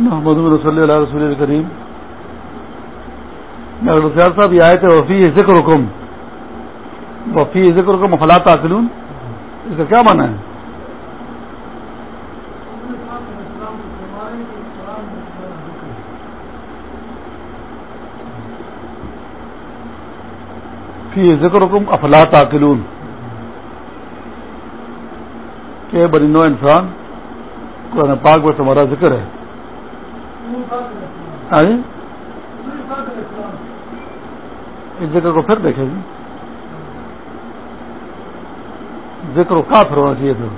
محمد رسول اللہ رسول کریم ڈاکٹر سیاد صاحب، یہ آئے تھے وفی ذکر حکم۔ وفی ذکر حکم افلاط آکلون اس کا کیا مانا ہے؟ فی ذکر حکم افلاط آکلون کہ بنو انسان قرآن پاک میں تمہارا ذکر ہے۔ ہاں جی۔ اس ذکر کو پھر دیکھیں گے ذکر و کافر ہونا چاہیے پھر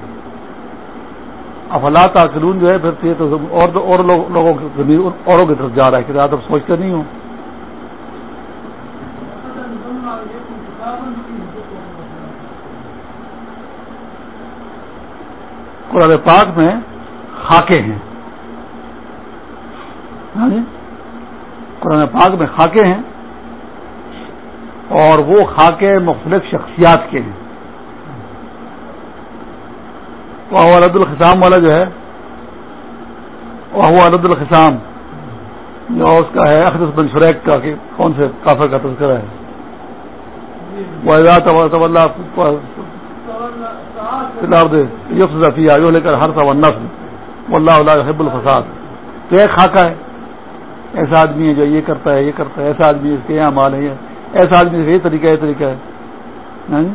افلاط آکلون جو ہے پھر تو اور اور لوگوں اوروں کی طرف جا رہا ہے کہ آپ سوچتے نہیں ہوں۔ قرآن پاک میں خاکے ہیں۔ ہاں جی؟ قرآن پاک میں خاکے ہیں اور وہ خاکے مختلف شخصیات کے ہیں۔ وہ عرد الخسام والا جو ہے وہ عرد الخسام جو اس کا ہے اخرس بن شریک کا کہ کون سے کافر کا تذکرہ ہے۔ وہ لے کر ہر سا نسل اللہ علیہ حب الفساد۔ تو ایک خاکہ ہے۔ ایسا آدمی ہے جو یہ کرتا ہے، یہ کرتا ہے، ایسا آدمی اس کے یہاں مال ہے، ایسا آدمی یہ طریقہ یہ طریقہ ہے۔ ہاں جی؟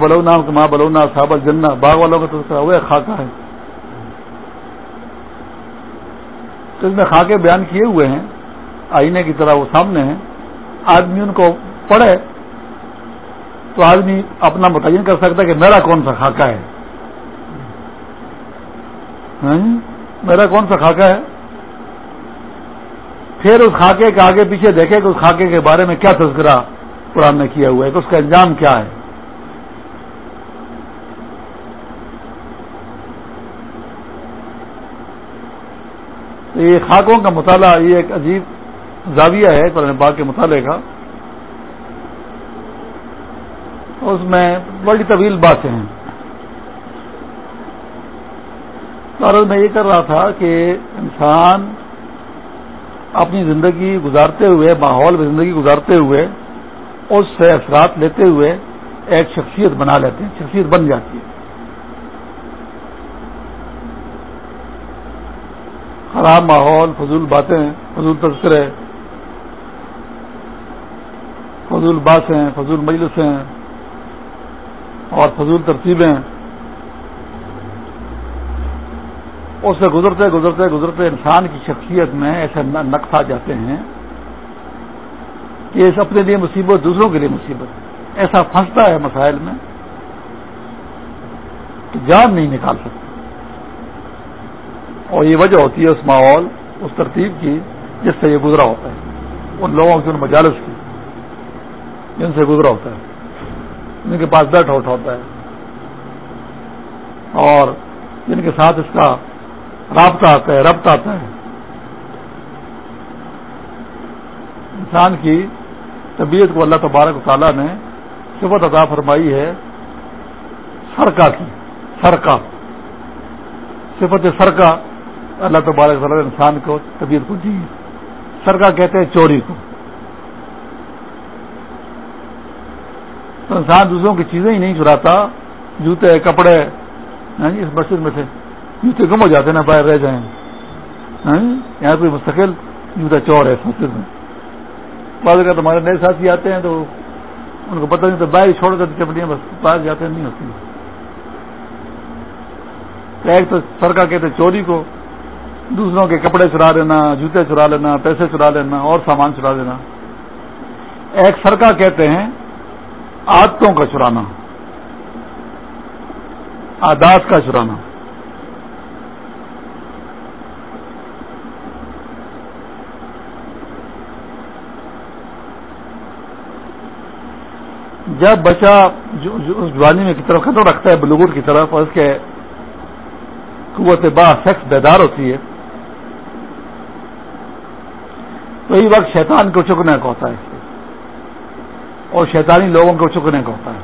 بلونا ماں بلونا صاحب جنا باغ والوں کا تذکرہ وہ خاکہ ہے تو اس میں خاکے بیان کیے ہوئے ہیں، آئینے کی طرح وہ سامنے ہیں۔ آدمی ان کو پڑھے تو آدمی اپنا متعین کر سکتا ہے کہ میرا کون سا خاکہ ہے۔ ہاں جی؟ میرا کون سا خاکہ ہے؟ پھر اس خاکے کے آگے پیچھے دیکھے کہ اس خاکے کے بارے میں کیا تذکرہ قرآن نے کیا ہوا ہے کہ اس کا انجام کیا ہے؟ تو یہ خاکوں کا مطالعہ، یہ ایک عجیب زاویہ ہے قرآن باغ کے مطالعے کا۔ اس میں بڑی طویل باتیں ہیں۔ میں یہ کر رہا تھا کہ انسان اپنی زندگی گزارتے ہوئے، ماحول میں زندگی گزارتے ہوئے، اس سے اثرات لیتے ہوئے ایک شخصیت بنا لیتے ہیں، شخصیت بن جاتی ہے۔ خراب ماحول، فضول باتیں، فضول تذکرے فضول باتیں، فضول مجلسیں اور فضول ترتیبیں۔ اس سے گزرتے گزرتے گزرتے انسان کی شخصیت میں ایسے نقص آ جاتے ہیں کہ اس اپنے لیے مصیبت، دوسروں کے لیے مصیبت۔ ایسا پھنستا ہے مسائل میں کہ جان نہیں نکال سکتا۔ اور یہ وجہ ہوتی ہے اس ماحول، اس ترتیب کی جس سے یہ گزرا ہوتا ہے۔ ان لوگوں کی، ان مجالس کی، جن سے گزرا ہوتا ہے۔ جن کے پاس بیٹھ اٹھا ہوتا ہے۔ اور جن کے ساتھ اس کا رابطہ آتا ہے ربط آتا ہے۔ انسان کی طبیعت کو اللہ تبارک و تعالیٰ نے صفت ادا فرمائی ہے سرکا کی سرکا صفت سرکا اللہ تبارک تعالیٰ نے انسان کو، طبیعت کو دی۔ سرکا کہتے ہیں چوری کو۔ تو انسان دوسروں کی چیزیں ہی نہیں چراتا، جوتے، کپڑے جی، اس مسجد میں سے۔ جوتے کم ہو جاتے نا، باہر رہ جائیں۔ ہاں؟ یہاں کوئی مستقل جوتا چور ہے مسجد میں بعض اگر ہمارے نئے ساتھی آتے ہیں تو ان کو پتہ نہیں تو باہر چھوڑ کر چپڑیاں بس باہر جاتے نہیں ہوتی ایک تو سرکا کہتے چوری کو دوسروں کے کپڑے چرا لینا، جوتے چرا لینا، پیسے چرا لینا، اور سامان چرا لینا۔ ایک سرکا کہتے ہیں، عادتوں کا چرانا۔ آدات کا چرانا۔ جب بچہ جوانی میں کی طرف قدم رکھتا ہے بلوگٹ کی طرف، اور اس کے قوت با سیکس بیدار ہوتی ہے، تو یہ وقت شیطان کو چکنے کا ہوتا ہے۔ اور شیطانی لوگوں کو چکنے کا ہوتا ہے۔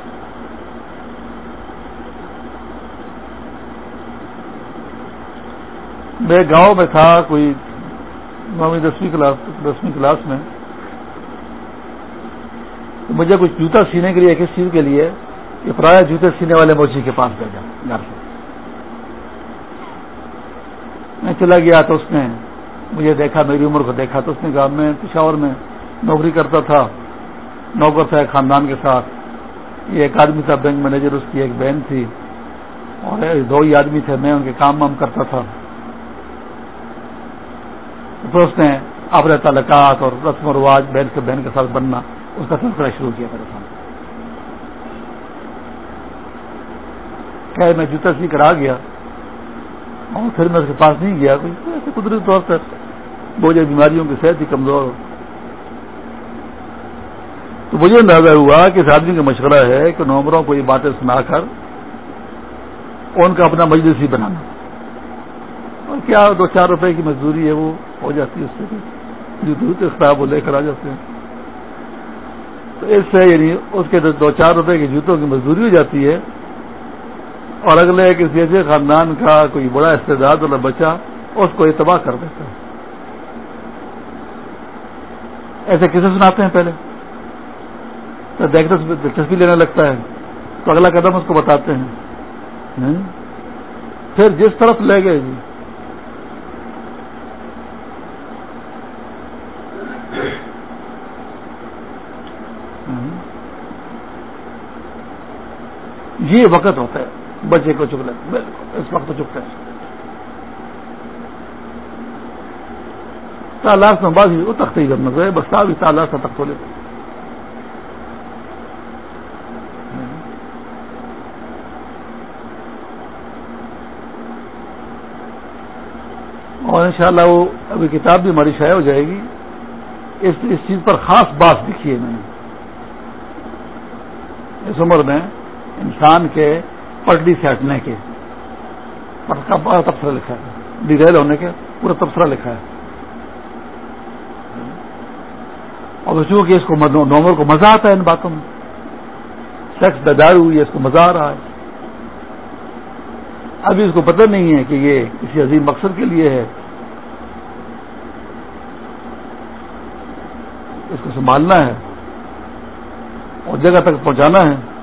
میں گاؤں میں تھا، کوئی نویں دسویں کلاس دسویں کلاس میں۔ مجھے کچھ جوتا سینے کے لیے کس چیز کے لیے یہ پرایا جوتے سینے والے موچی کے پاس بھیجا گھر سے۔ میں چلا گیا تو اس نے مجھے دیکھا، میری عمر کو دیکھا تو اس نے کہا، میں پشاور میں نوکری کرتا تھا، نوکر تھا خاندان کے ساتھ۔ یہ ایک آدمی تھا، بینک مینیجر اس کی ایک بہن تھی۔ اور دو ہی آدمی تھے، میں ان کے کام وام کرتا تھا۔ تو اس نے اپنے تعلقات اور رسم و رواج بہن کے بہن کے ساتھ بننا۔ اس کا سلسلہ شروع کیا میرے سامنے۔ میں جوتا سی کرا گیا۔ اور پھر میں اس کے پاس نہیں گیا، کوئی قدرتی طور پر بہت بیماریوں کی صحت ہی کمزور تو مجھے اندازہ ہوا کہ اس آدمی کا مشورہ ہے کہ نومبروں کو یہ باتیں سنا کر ان کا اپنا مجلس ہی بنانا۔ اور کیا دو چار روپے کی مزدوری ہے وہ، ہو جاتی ہے اس سے جو دودھ خراب وہ لے کر آ جاتے ہیں۔ تو اس سے یعنی اس کے دو چار روپے کی جوتوں کی مزدوری ہو جاتی ہے اور اگلے کسی ایسے خاندان کا کوئی بڑا استعداد والا بچہ اس کو اتباہ کر دیتا ہے۔ ایسے کسے سناتے ہیں پہلے؟ تو دیکھتے دلچسپی لینے لگتا ہے۔ تو اگلا قدم اس کو بتاتے ہیں۔ پھر جس طرف لے گئے۔ جی یہ وقت ہوتا ہے، بچے کو چک لے اس وقت چکتے ہیں تالاش میں بعض وہ تختی کرنا چاہیے بس بھی تالاش کا تخت لیتے اور انشاءاللہ وہ ابھی کتاب بھی ہماری شائع ہو جائے گی۔ اس اس چیز پر خاص بات لکھی ہے میں نے۔ اس عمر میں انسان کے پٹڑی سے ہٹنے کے بڑا تبصرہ لکھا ہے۔ ڈیریل ہونے کے پورا تبصرہ لکھا ہے۔ اور بچوں کہ اس کو نومر کو مزہ آتا ہے ان باتوں میں۔ سیکس بیدار ہوئی ہے اس کو مزہ آ رہا ہے۔ ابھی اس کو پتہ نہیں ہے کہ یہ کسی عظیم مقصد کے لیے ہے۔ اس کو سنبھالنا ہے اور جگہ تک پہنچانا ہے۔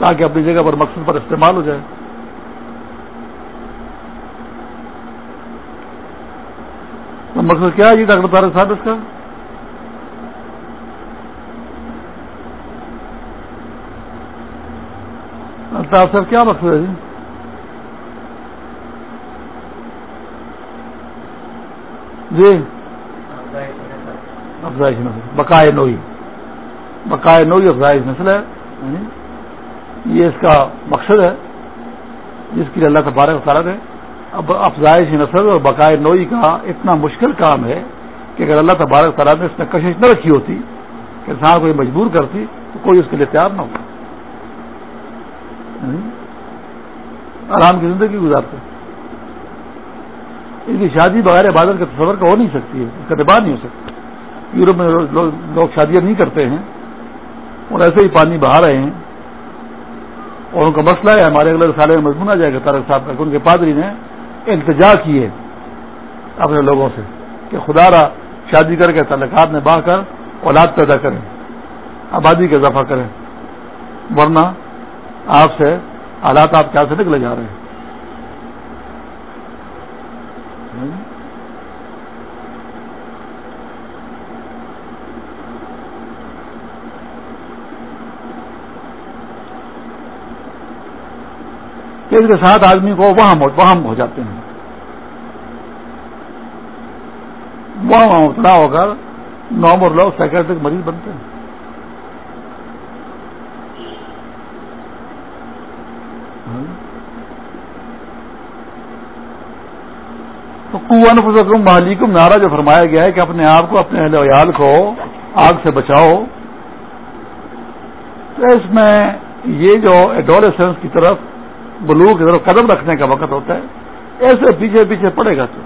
تاکہ اپنی جگہ پر مقصد پر استعمال ہو جائے۔ تو مقصد کیا ہے جی؟ ڈاکٹر طارق صاحب، اس کا؟ الطاف صاحب، کیا مقصد ہے جی؟ جی۔ افزائش نسل بقائے نوئی بقائے نوئی افزائش نسل ہے۔ یعنی یہ اس کا مقصد ہے، جس کے لیے اللہ تبارک تعالیٰ ہے اب افزائش نسل اور بقائے نوئی کا اتنا مشکل کام ہے کہ اگر اللہ تبارک تعالیٰ نے اس میں کشش نہ رکھی ہوتی، کہ انسان کو یہ مجبور کرتی، تو کوئی اس کے لیے تیار نہ ہوتا۔ یعنی آرام کی زندگی گزارتے۔ اس کی شادی بغیر عبادت کے تصور کا ہو نہیں سکتی ہے، اس کا دباؤ نہیں ہو سکتا۔ یورپ میں لوگ شادیاں نہیں کرتے ہیں اور ایسے ہی پانی بہا رہے ہیں۔ اور ان کا مسئلہ ہے، ہمارے اگلے سالے میں مضمون آ جائے گا تارک صاحب کا ان کے پادری نے التجا کیے اپنے لوگوں سے کہ خدا را شادی کر کے تعلقات میں باہ کر اولاد پیدا کریں، آبادی کا اضافہ کریں، ورنہ آپ سے حالات آپ کے ہاتھ سے نکلے جا رہے ہیں۔ اس کے ساتھ آدمی کو وہاں وہاں ہو جاتے ہیں۔ وہاں اتنا ہو کر نومر لوگ سائکٹرک مریض بنتے ہیں۔ ہاں۔ تو کون فسکم مالکم نعرہ جو فرمایا گیا ہے کہ اپنے آپ کو، اپنے اہل ویال کو آگ سے بچاؤ۔ تو اس میں یہ جو ایڈولیسنس کی طرف بلو کی طرف قدم رکھنے کا وقت ہوتا ہے، ایسے پیچھے پیچھے پڑے گا تو۔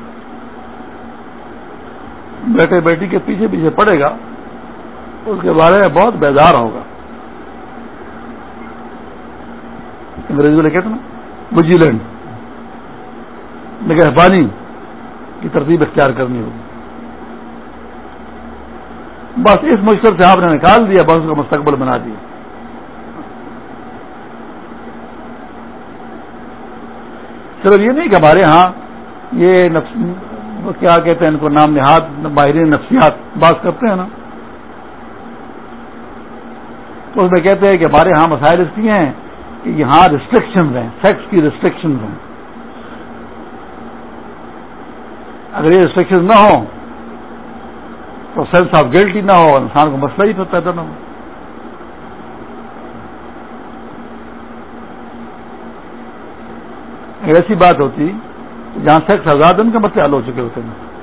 بیٹے بیٹی کے پیچھے پیچھے پڑے گا، اس کے بارے میں بہت بیدار ہوگا۔ انگریزی میں کہتے نا، وجیلنٹ۔ نگہبانی کی ترتیب اختیار کرنی ہوگی۔ بس اس مشکل سے آپ نے نکال دیا، بس کا مستقبل بنا دیا۔ صرف یہ نہیں کہ ہمارے ہاں یہ نفس کیا کہتے ہیں ان کو نام نہاد، باہری نفسیات بات کرتے ہیں نا۔ تو اس میں کہتے ہیں کہ ہمارے ہاں مسائل اس لیے ہیں کہ یہاں ریسٹرکشن ہیں سیکس کی ریسٹرکشن ہیں۔ اگر یہ ریسٹرکشن نہ ہو تو سینس آف گلٹی نہ ہو، انسان کو مسئلہ ہی پیدا نہ ہو۔ ایسی بات ہوتی جہاں سیکس آزاد ان کے مسئلے حل ہو چکے ہوتے ہیں۔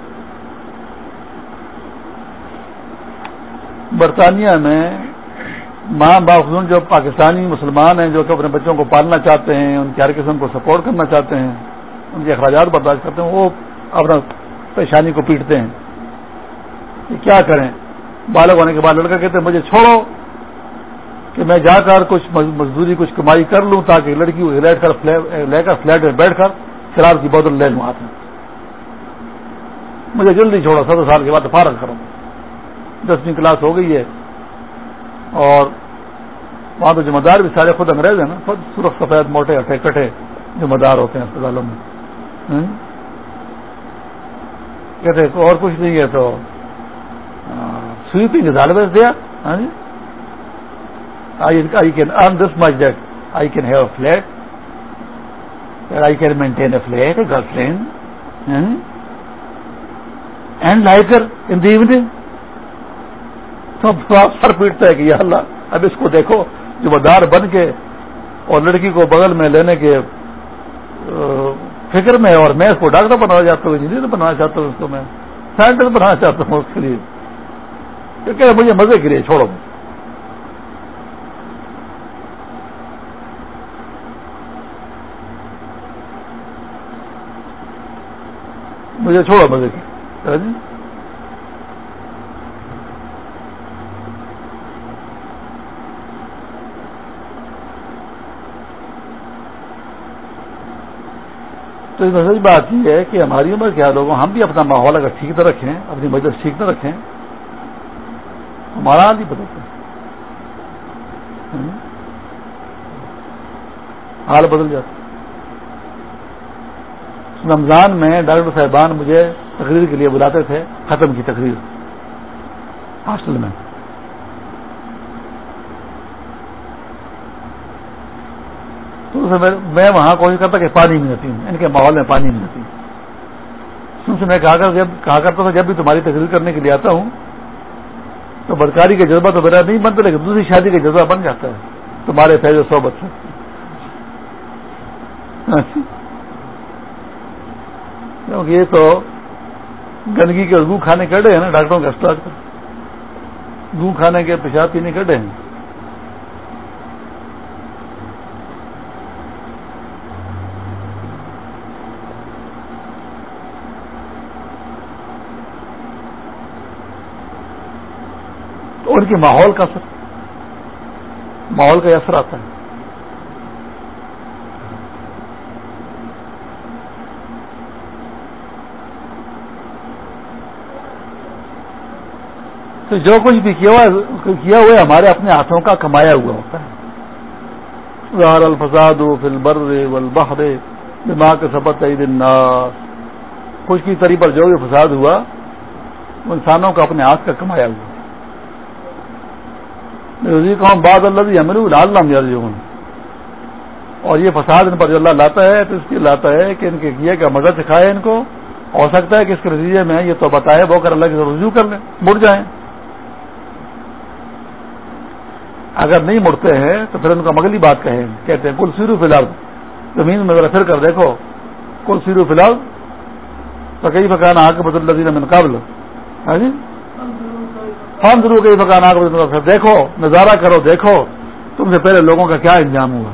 برطانیہ میں ماں باپ جو پاکستانی مسلمان ہیں، جو کہ اپنے بچوں کو پالنا چاہتے ہیں، ان کی ہر قسم کو سپورٹ کرنا چاہتے ہیں، ان کے اخراجات برداشت کرتے ہیں، وہ اپنا پریشانی کو پیٹتے ہیں۔ کہ کیا کریں؟ بالغ ہونے کے بعد لڑکا کہتے ہیں، مجھے چھوڑو کہ میں جا کر کچھ مزدوری، کچھ کمائی کر لوں تاکہ لڑکی لیٹ کر لے کر فلیٹ میں بیٹھ کر شراب کی بوتل لے لوں ہاتھ میں۔ مجھے جلدی چھوڑو ستر سال کے بعد فارغ کروں دسویں کلاس ہو گئی ہے۔ اور وہاں تو ذمہ دار بھی سارے خود انگریز ہیں نا۔ خود سرخ، سفید، موٹے ہٹے کٹے ذمہ دار ہوتے ہیں اسپتالوں میں۔ کہتے اور کچھ نہیں ہے تو سوئی پی نظال بیچ دیا۔ ہاں جی؟ I can earn this much that I can have a flat I can maintain a flat a girlfriend and liquor in the evening تو سر پیٹتا ہے کہ یا اللہ، اب اس کو دیکھو جو مدار بن کے اور لڑکی کو بغل میں لینے کے فکر میں اور میں اس کو ڈاکٹر بنانا چاہتا ہوں، انجینئر بنانا چاہتا ہوں، اس کو میں سائنٹسٹ بنانا چاہتا ہوں اس کے لیے۔ کہ مجھے مزے کے لیے چھوڑو۔ مجھے چھوڑو مزے کی تو اس بات یہ ہے کہ ہماری عمر کے لوگوں، ہم بھی اپنا ماحول اگر ٹھیک نہ رکھیں، اپنی مجلس ٹھیک نہ رکھیں، ہمارا حال ہی بدلتا۔ حال بدل جاتا۔ رمضان میں ڈاکٹر صاحبان مجھے تقریر کے لیے بلاتے تھے، ختم کی تقریر۔ ہاسٹل میں۔ تو میں وہاں کوشش کرتا کہ پانی میں رہتی ہوں ان کے ماحول میں پانی میں رہتی۔ ہوں سے میں کہا کر جب، کہا کرتا تھا، جب بھی تمہاری تقریر کرنے کے لیے آتا ہوں، تو بدکاری کا جذبہ تو میرا نہیں بنتا، لیکن دوسری شادی کا جذبہ بن جاتا ہے۔ تمہارے فیض صحبت سے۔ ہاں جی۔ کیونکہ یہ تو گندگی کے گو کھانے کڈے ہیں نا، ڈاکٹروں کے اسپتال گو کھانے کے پیشاب پینے کڈے ہیں۔ تو ان کے ماحول کا اثر، ماحول کا اثر آتا ہے۔ تو جو کچھ بھی کیا ہوا ہے، ہمارے اپنے ہاتھوں کا کمایا ہوا ہوتا ہے۔ ظہر الفساد فل بر والبحر دماغ کے سبق عید الناس۔ خوش کی تری پر جو بھی فساد ہوا وہ انسانوں کا اپنے ہاتھ کا کمایا ہوا۔ قوم بعد اللہ ہمیں لال اور یہ فساد ان پر جو اللہ لاتا ہے، تو اس لیے لاتا ہے کہ ان کے کیے کا مدد سکھائے ان کو۔ ہو سکتا ہے کہ اس کے نتیجے میں یہ تو بتائے وہ کر اللہ کی رجوع کر لیں، مڑ جائیں۔ اگر نہیں مڑتے ہیں تو پھر ان کو مغلی بات کہیں۔ کہتے ہیں کل سیرو فی الحال زمین میں ذرا پھر کر دیکھو۔ کل سیرو فی الحال تو کئی فکان آ کے بدل لذیذ میں قابل ہاں جی؟ فن ضرور کئی فکان آ کے دیکھو، نظارہ کرو، دیکھو۔ تم سے پہلے لوگوں کا کیا انجام ہوا؟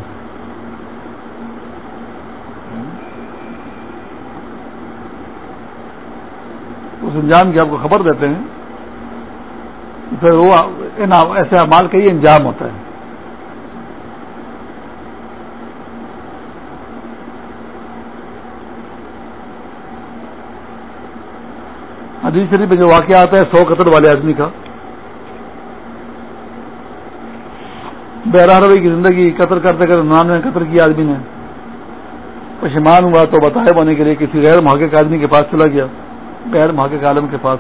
اس انجام کی آپ کو خبر دیتے ہیں۔ پھر وہ ایسے مال کا ہی انجام ہوتا ہے۔ حدیث شریف میں جو واقعہ آتا ہے، سو قتل والے آدمی کا۔ روی کی زندگی، قتل کرتے کرتے ننانوے قتل کیا آدمی نے۔ پشمان ہوا تو بتائے بنے کے لیے کسی غیر محقق آدمی کے پاس چلا گیا۔ غیر محقق عالم کے پاس۔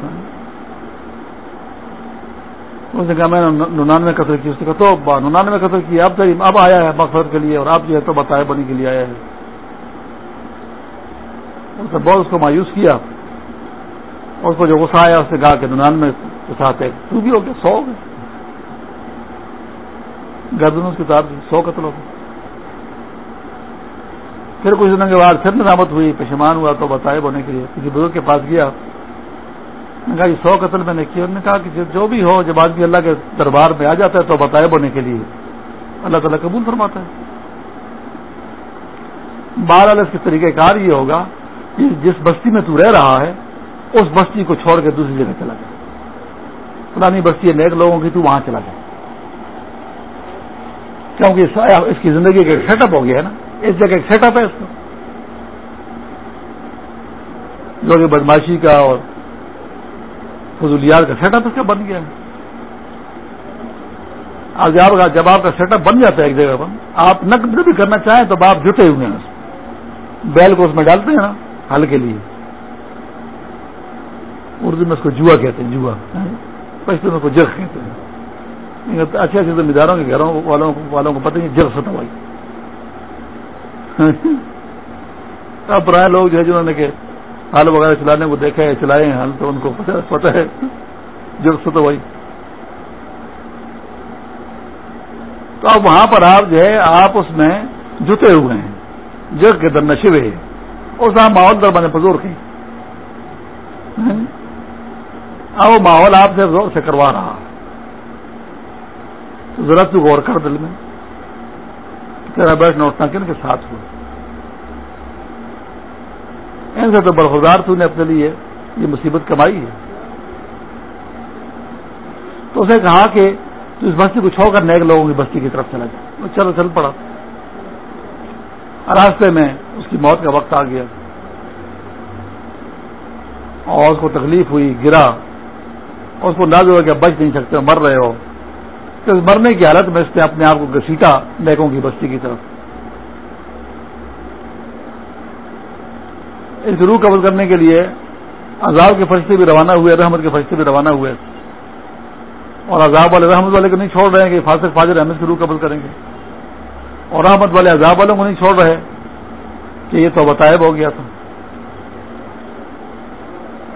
اس نے کہا میں نے ننانوے قتل کی اس نے کہا تو ننانوے قتل کی اب اب آیا ہے مقصد کے لیے اور آپ جو ہے تو بتائے بنے کے لیے آیا ہے۔ اس نے بہت اس کو مایوس کیا۔ اور اس کو جو غصہ آیا، اس نے کہا کہ ننانوے کے ساتھ ہے۔ تو بھی ہو گیا، سو ہو گئے۔ گردنوں کی کتاب سو قتل ہو گئے پھر کچھ دنوں کے بعد پھر نظامت ہوئی پشمان ہوا تو بتائے ہونے کے لیے۔ کسی بزرگ کے پاس گیا۔ نے کہا سو قتل میں نے کیا انہوں نے کہا کہ جو بھی ہو، جب آدمی اللہ کے دربار میں آ جاتا ہے تو بتائے ہونے کے لیے۔ اللہ تعالیٰ قبول فرماتا ہے۔ بہرحال اس کے طریقہ کار یہ ہوگا کہ جس بستی میں تو رہ رہا ہے، اس بستی کو چھوڑ کے دوسری جگہ چلا جائے پرانی بستی ہے، نیک لوگوں کی تو وہاں چلا جائے کیونکہ اس کی زندگی کا ایک سیٹ اپ ہو گیا ہے نا۔ اس جگہ ایک سیٹ اپ ہے اس کا۔ جو کہ بدماشی کا اور فضولیات کا سیٹ اپ اس کا بن گیا ہے۔ جب آپ کا سیٹ اپ بن جاتا ہے ایک جگہ پر، آپ نقد بھی کرنا چاہیں تو آپ جٹے ہوئے ہیں۔ بیل کو اس میں ڈالتے ہیں نا، حل کے لیے۔ اردو میں اس کو جوا کہتے ہیں، جوا۔ پشتو میں اس کو جگ کہتے ہیں۔ اچھے اچھے ذمہ داروں کے گھروں والوں کو والوں کو پتہ نہیں جگ ستا بھائی۔ اب پرائے لوگ جو ہے جنہوں نے کہ ہل وغیرہ چلانے کو دیکھا ہے چلائے ہیں ہل تو ان کو پتہ ہے۔ جگ ستا بھائی تو اب وہاں پر آپ جو ہے، آپ اس میں جتے ہوئے ہیں۔ جگ کے در نشے اور وہاں ماحول در بنے پزور کی اب وہ ماحول آپ سے زور سے کروا رہا۔ ذرا تو غور کر دل میں۔ تیرا بیٹھنا اٹھنا کن کے ساتھ ہوا ان سے تو برخدار تو نے اپنے لیے یہ مصیبت کمائی ہے۔ تو اسے کہا کہ تو اس بستی کو چھوڑ کر نیک لوگوں کی بستی کی طرف چلا جائے چلو چل پڑا۔ راستے میں اس کی موت کا وقت آ گیا۔ اور اس کو تکلیف ہوئی، گرا۔ اور اس کو انداز ہوا کہ بچ نہیں سکتے، مر رہے ہو۔ تو اس مرنے کی حالت میں اس نے اپنے آپ کو گسیٹا نیکوں کی بستی کی طرف۔ اس روح قبل کرنے کے لیے عذاب کے فرشتے بھی روانہ ہوئے، رحمت کے فرشتے بھی روانہ ہوئے۔ اور عذاب والے، رحمت والے کو نہیں چھوڑ رہے ہیں کہ فاسق فاجر احمد کی روح قبل کریں گے۔ اور رحمت والے عذاب والوں کو نہیں چھوڑ رہے کہ یہ تو بتائب ہو گیا تھا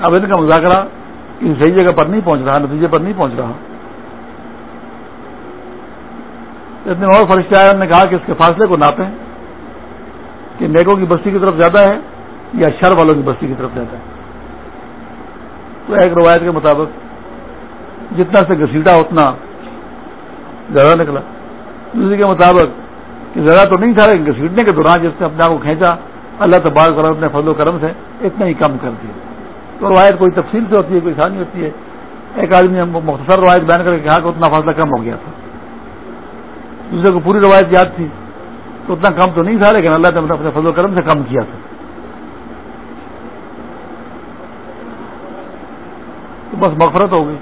اب ان کا مذاکرہ کسی صحیح جگہ پر نہیں پہنچ رہا، نتیجے پر نہیں پہنچ رہا۔ اتنے اور فرشتے آئے، انہوں نے کہا کہ اس کے فاصلے کو ناپیں، کہ نیکوں کی بستی کی طرف زیادہ ہے۔ یا شر والوں کی بستی کی طرف زیادہ ہے۔ تو ایک روایت کے مطابق جتنا سے گھسیٹا اتنا زیادہ نکلا۔ دوسری کے مطابق کہ زیادہ تو نہیں تھا لیکن گھسیٹنے کے دوران جس نے اپنے آپ کو کھینچا، اللہ تبار کرم اپنے فضل و کرم سے اتنا ہی کم کر دیا۔ تو روایت کوئی تفصیل سے ہوتی ہے، کوئی آسانی ہوتی ہے۔ ایک آدمی نے مختصر روایت بیان کر کے کہا کہ اتنا فاصلہ کم ہو گیا تھا۔ دوسرے کو پوری روایت یاد تھی تو اتنا کم تو نہیں تھا لیکن اللہ نے اپنے فضل و کرم سے کم کیا تھا۔ بس مغفرت ہو گئی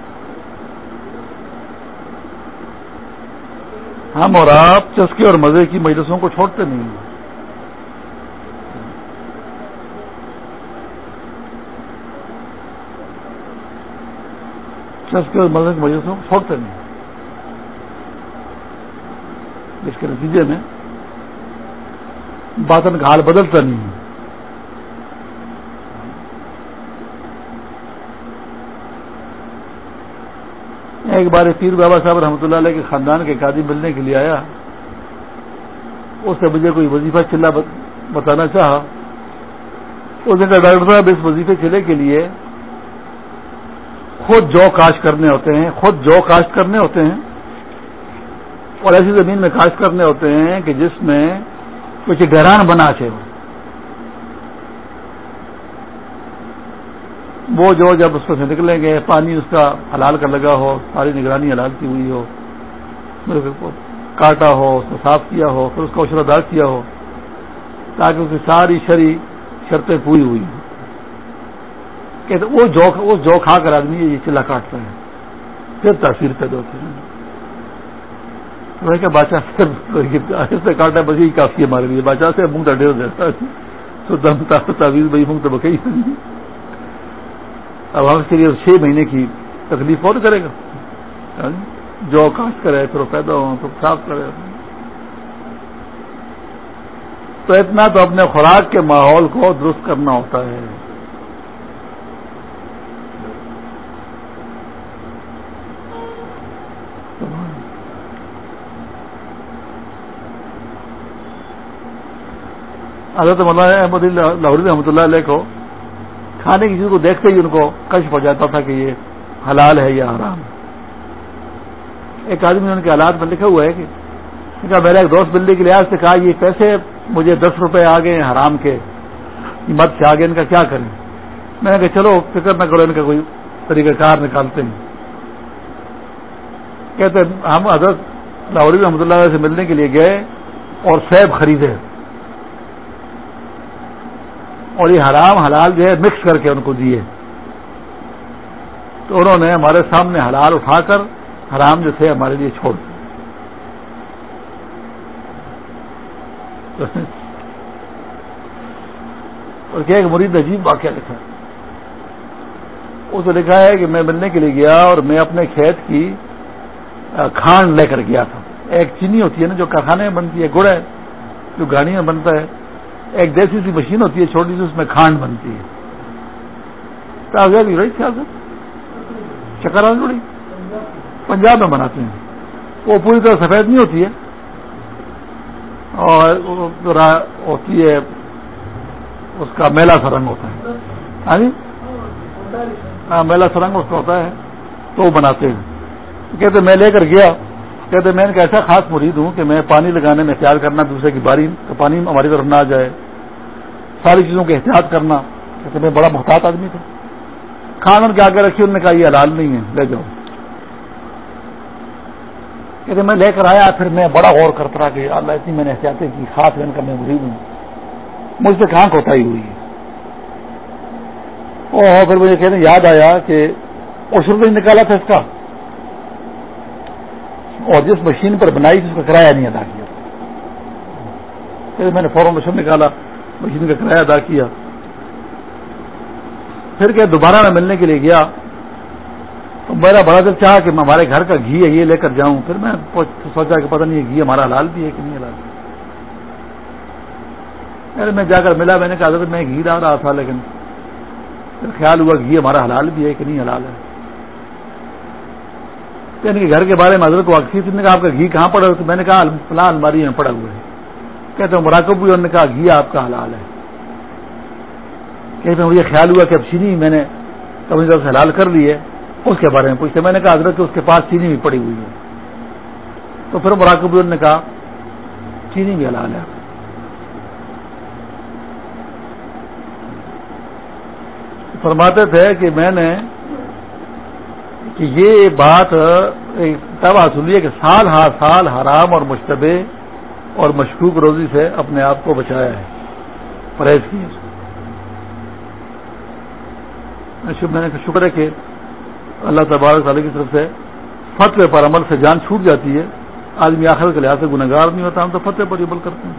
ہم اور آپ چسکے اور مزے کی مجلسوں کو چھوڑتے نہیں۔ ہیں چسکے اور مزے کی مجلسوں کو چھوڑتے نہیں۔ ہیں اس کے نتیجے میں باطن کا حال بدلتا نہیں۔ ہے ایک بار پیر بابا صاحب رحمۃ اللہ علیہ کے خاندان کے قادی ملنے کے لیے آیا۔ اس سے مجھے کوئی وظیفہ چلا بتانا چاہا۔ اس نے کہا، ڈاکٹر صاحب، اس وظیفے چلے کے لیے خود جو کاشت کرنے ہوتے ہیں، خود جو کاشت کرنے ہوتے ہیں، اور ایسی زمین میں کاشت کرنے ہوتے ہیں کہ جس میں کچھ گہران بنا چاہے وہ جو جب اس کو سے نکلیں گے، پانی اس کا حلال کا لگا ہو، ساری نگرانی حلال کی ہوئی ہو کاٹا ہو، اس کو صاف کیا ہو، پھر اس کا اشرا دار کیا ہو، تاکہ اس کی ساری شری شرطیں پوری ہوئی ہوں۔ کہ وہ جو وہ جو کھا کر آدمی یہ چلا کاٹتا ہے۔ پھر تاثیر پیدا ہوتی ہے۔ کہ بادشاہ سے کاٹا، بس یہی کافی ہے ہمارے لیے۔ بادشاہ سے منہ ڈر دیتا تو دم تعویذ بھائی منہ تو بکئی اب ہم کے لیے چھ مہینے کی تکلیف اور کرے گا۔ جو کاشت کرے، پھر وہ پیدا ہو تو صاف کرے۔ تو اتنا تو اپنے خوراک کے ماحول کو درست کرنا ہوتا ہے۔ حضرت مولانا احمد لاہوری رحمۃ اللہ علیہ کو کھانے کی چیز کو دیکھتے ہی ان کو کشف ہو جاتا تھا کہ یہ حلال ہے یا حرام ایک آدمی نے ان کے حالات میں لکھا ہوا ہے کہ میرا ایک دوست بلڈی کے لحاظ سے کہا، یہ پیسے مجھے دس روپے آ گئے حرام کے مت سے آگے ان کا کیا کریں؟ میں نے کہا، چلو، فکر نہ کرو، ان کا کوئی طریقہ کار نکالتے ہیں۔ کہتے ہم حضرت لاہوری رحمۃ اللہ سے ملنے کے لیے گئے اور سیب خریدے۔ اور یہ حرام حلال جو ہے مکس کر کے ان کو دیے۔ تو انہوں نے ہمارے سامنے حلال اٹھا کر حرام جو تھے ہمارے لیے چھوڑ اور کیا ایک مرید عجیب واقعہ لکھا اس نے لکھا ہے کہ میں ملنے کے لیے گیا اور میں اپنے کھیت کی کھانڈ لے کر گیا تھا۔ ایک چینی ہوتی ہے نا جو کارخانے میں بنتی ہے گڑ ہے، جو گاڑی میں بنتا ہے۔ ایک دیسی سی مشین ہوتی ہے، چھوٹی سی، اس میں کھانڈ بنتی ہے۔ رہی خیال چکر جڑی۔ پنجاب میں بناتے ہیں۔ وہ پوری طرح سفید نہیں ہوتی ہے۔ اور ہوتی ہے، اس کا میلا سا رنگ ہوتا ہے۔ ہاں جی؟ ہاں میلا سا رنگ اس کا ہوتا ہے۔ تو وہ بناتے ہیں۔ کہتے میں لے کر گیا۔ کہتے میں ایک ایسا خاص مرید ہوں کہ میں پانی لگانے میں احتیاط کرنا، دوسرے کی باری تو پانی ہماری طرف نہ آ جائے، ساری چیزوں کا احتیاط کرنا، کہتے میں بڑا محتاط آدمی تھا۔ کھانا کے آگے رکھی انہوں نے کہا، یہ حلال نہیں ہے، لے جاؤ۔ کہتے میں لے کر آیا، پھر میں بڑا غور کرتا رہا کہ اللہ، اتنی میں نے احتیاطیں کی، خاص رن کا میں مرید ہوں۔ مجھ سے کہاں کوتاہی ہوئی۔ ہے پھر مجھے کہنے، یاد آیا کہ اس روپئے نکالا تھا اس کا۔ اور جس مشین پر بنائی تھی اس کا کرایہ نہیں ادا کیا۔ پھر میں نے فوراً مشین نکالا، مشین کا کرایہ ادا کیا۔ پھر کہ دوبارہ میں ملنے کے لیے گیا، تو میرا بڑا دل چاہا کہ میں ہمارے گھر کا گھی ہے یہ لے کر جاؤں۔ پھر میں سوچا کہ پتہ نہیں گھی ہمارا حلال بھی ہے کہ نہیں حلال۔ ارے میں جا کر ملا، میں نے کہا، حضرت، میں گھی ڈال رہا تھا، لیکن پھر خیال ہوا گھی ہمارا حلال بھی ہے کہ نہیں حلال ہے۔ یعنی کہ گھر کے بارے میں حضرت کو واقفی نے کہا آپ کا گھی کہاں پڑا؟ تو میں نے کہا فلاں الماری میں پڑا ہوا ہے۔ کہتے ہیں مراکب بھی انہوں نے کہا، گھی آپ کا حلال ہے۔ کہتے ہیں، مجھے خیال ہوا کہ اب چینی میں نے اپنی طرف سے حلال کر لی ہے، اس کے بارے میں پوچھتے میں نے کہا، حضرت کہ اس کے پاس چینی بھی پڑی ہوئی ہے۔ تو پھر مراکب بھی انہوں نے کہا، چینی بھی حلال ہے۔ فرماتے تھے کہ میں نے یہ بات تب حاصل ہے کہ سال ہر سال حرام اور مشتبہ اور مشکوک روزی سے اپنے آپ کو بچایا ہے، پرہیز کیا میں نے شکر ہے کہ اللہ تبارک تعالیٰ کی طرف سے فتوے پر عمل سے جان چھوٹ جاتی ہے۔ آدمی آخر کے لحاظ سے گناگار نہیں ہوتا، ہم تو فتوے پر عمل کرتے ہیں۔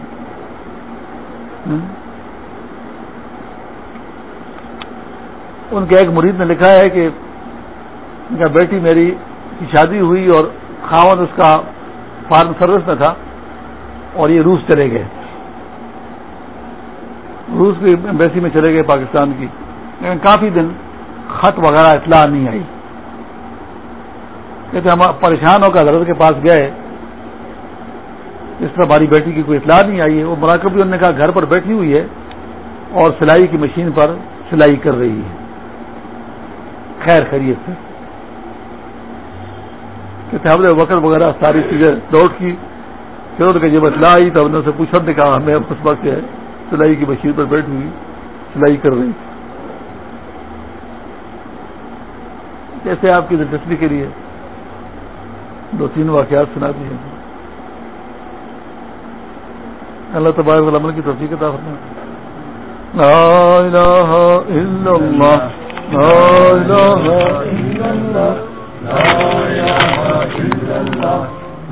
ان کے ایک مرید نے لکھا ہے کہ ان کا بیٹی میری کی شادی ہوئی اور خاون اس کا فارم سروس میں تھا اور یہ روس چلے گئے۔ روس کی امبیسی میں چلے گئے پاکستان کی۔ لیکن کافی دن خط وغیرہ اطلاع نہیں آئی۔ کہتے ہم پریشان ہو کر حضرت کے پاس گئے۔ اس طرح ہماری بیٹی کی کوئی اطلاع نہیں آئی ہے۔ وہ مراکب بھی انہوں نے کہا گھر پر بیٹھی ہوئی ہے اور سلائی کی مشین پر سلائی کر رہی ہے۔ خیر خیریت سے۔ کہ ہم نے وقت وغیرہ ساری چیزیں دوڑ کی، پھر کہ جب اطلاع آئی تو ہم نے اسے پوچھا نے کہا ہمیں اس وقت ہے سلائی کی مشین پر بیٹھ ہوئی، سلائی کر رہی۔ کیسے آپ کی دلچسپی کے لیے دو تین واقعات سنا دیے اللہ تبارک العمل کی توفیق لا الہ الا اللہ، لا الہ الا اللہ۔ لا الہ الا اللہ